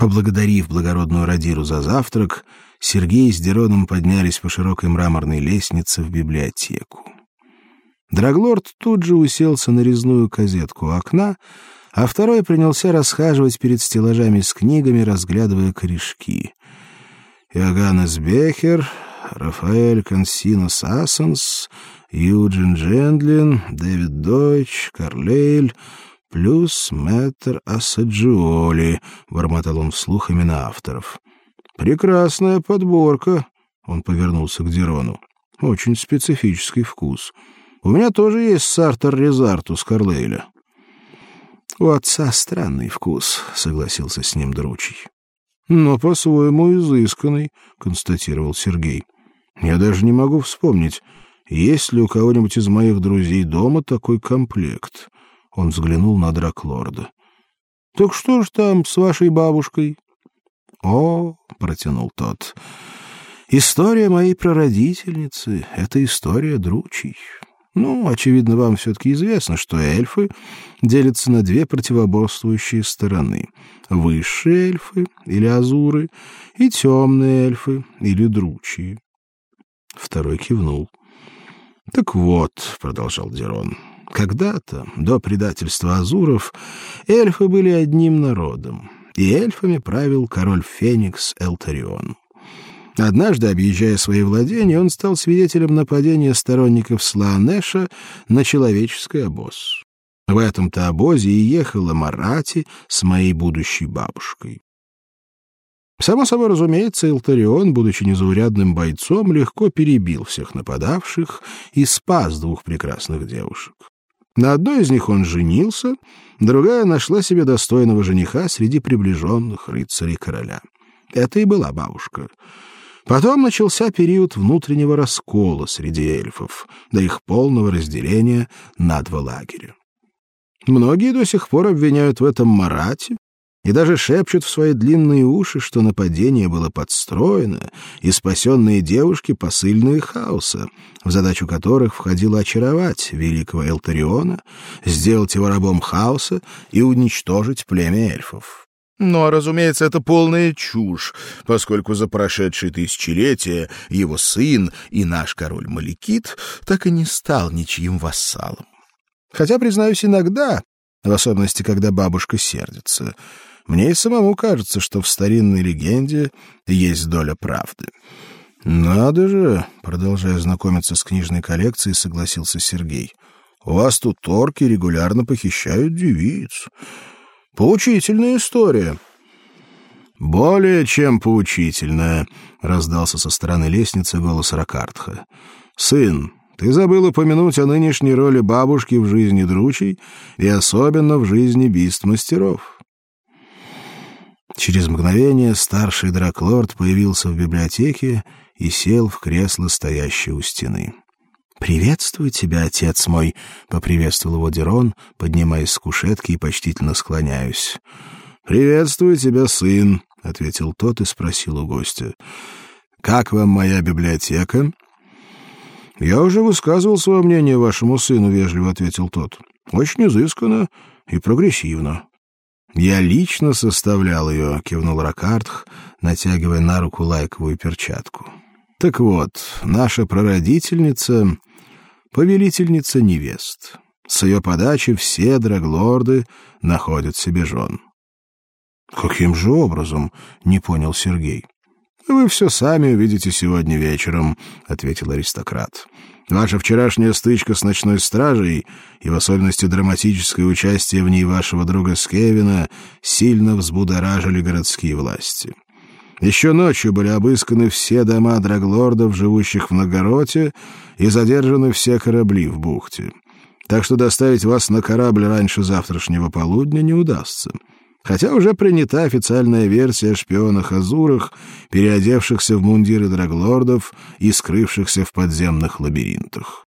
Поблагодарив благородную Радиру за завтрак, Сергей с Дероном поднялись по широкой мраморной лестнице в библиотеку. Драглорд тут же уселся на резную козетку окна, а второй принялся расхаживать перед стеллажами с книгами, разглядывая корешки. Иоганнес Бехер, Рафаэль Консинус Ассенс, Юджин Джендлин, Дэвид Дойч, Карлейль, плюс Мэтр Ассаджиоли, бормотал он вслух имена авторов. Прекрасная подборка, он повернулся к Дерону. Очень специфический вкус. У меня тоже есть Сартер Резартус Карлейля. У отца странный вкус, согласился с ним Дручий. Но по-своему изысканный, констатировал Сергей. Я даже не могу вспомнить, есть ли у кого-нибудь из моих друзей дома такой комплект. Он взглянул на Драклорда. Так что ж там с вашей бабушкой? О, протянул тот. История моей прародительницы это история дручей. Ну, очевидно, вам все-таки известно, что эльфы делятся на две противоборствующие стороны. Высшие эльфы, или азуры, и темные эльфы, или дручьи. Второй кивнул. «Так вот», — продолжал Дерон, — «когда-то, до предательства азуров, эльфы были одним народом, и эльфами правил король Феникс Элтарион. Однажды, объезжая свои владения, он стал свидетелем нападения сторонников Слаанеша на человеческий обоз. В этом-то обозе и ехала Марати с моей будущей бабушкой. Само собой разумеется, Илтарион, будучи незаурядным бойцом, легко перебил всех нападавших и спас двух прекрасных девушек. На одной из них он женился, другая нашла себе достойного жениха среди приближенных рыцарей короля. Это и была бабушка. Потом начался период внутреннего раскола среди эльфов, до их полного разделения на два лагеря. Многие до сих пор обвиняют в этом Марати и даже шепчут в свои длинные уши, что нападение было подстроено, и спасенные девушки посыльные хаоса, в задачу которых входило очаровать великого Элтариона, сделать его рабом хаоса и уничтожить племя эльфов. Но, разумеется, это полная чушь, поскольку за прошедшие тысячелетия его сын и наш король Маликит так и не стал ничьим вассалом. Хотя, признаюсь, иногда, в особенности, когда бабушка сердится, мне и самому кажется, что в старинной легенде есть доля правды. Надо же, продолжая знакомиться с книжной коллекцией, согласился Сергей. У вас тут торки регулярно похищают девиц. Поучительная история. Более чем поучительная, раздался со стороны лестницы голос Ракартха. Сын, ты забыл упомянуть о нынешней роли бабушки в жизни дручей и особенно в жизни бист-мастеров. Через мгновение старший драклорд появился в библиотеке и сел в кресло, стоящее у стены. «Приветствую тебя, отец мой!» — поприветствовал его Дерон, поднимаясь с кушетки и почтительно склоняюсь. «Приветствую тебя, сын!» — ответил тот и спросил у гостя. «Как вам моя библиотека?» «Я уже высказывал свое мнение вашему сыну», — вежливо ответил тот. «Очень изысканно и прогрессивно». «Я лично составлял ее», — кивнул Ракартх, натягивая на руку лайковую перчатку. «Так вот, наша прародительница повелительница невест. С ее подачи все драглорды находят себе жен. Каким же образом? не понял Сергей. Вы все сами увидите сегодня вечером, ответил аристократ. Ваша вчерашняя стычка с ночной стражей и в особенности драматическое участие в ней вашего друга Скевина сильно взбудоражили городские власти. Еще ночью были обысканы все дома драглордов, живущих в Нагороте, и задержаны все корабли в бухте. Так что доставить вас на корабль раньше завтрашнего полудня не удастся. Хотя уже принята официальная версия о шпионах-азурах, переодевшихся в мундиры драглордов и скрывшихся в подземных лабиринтах.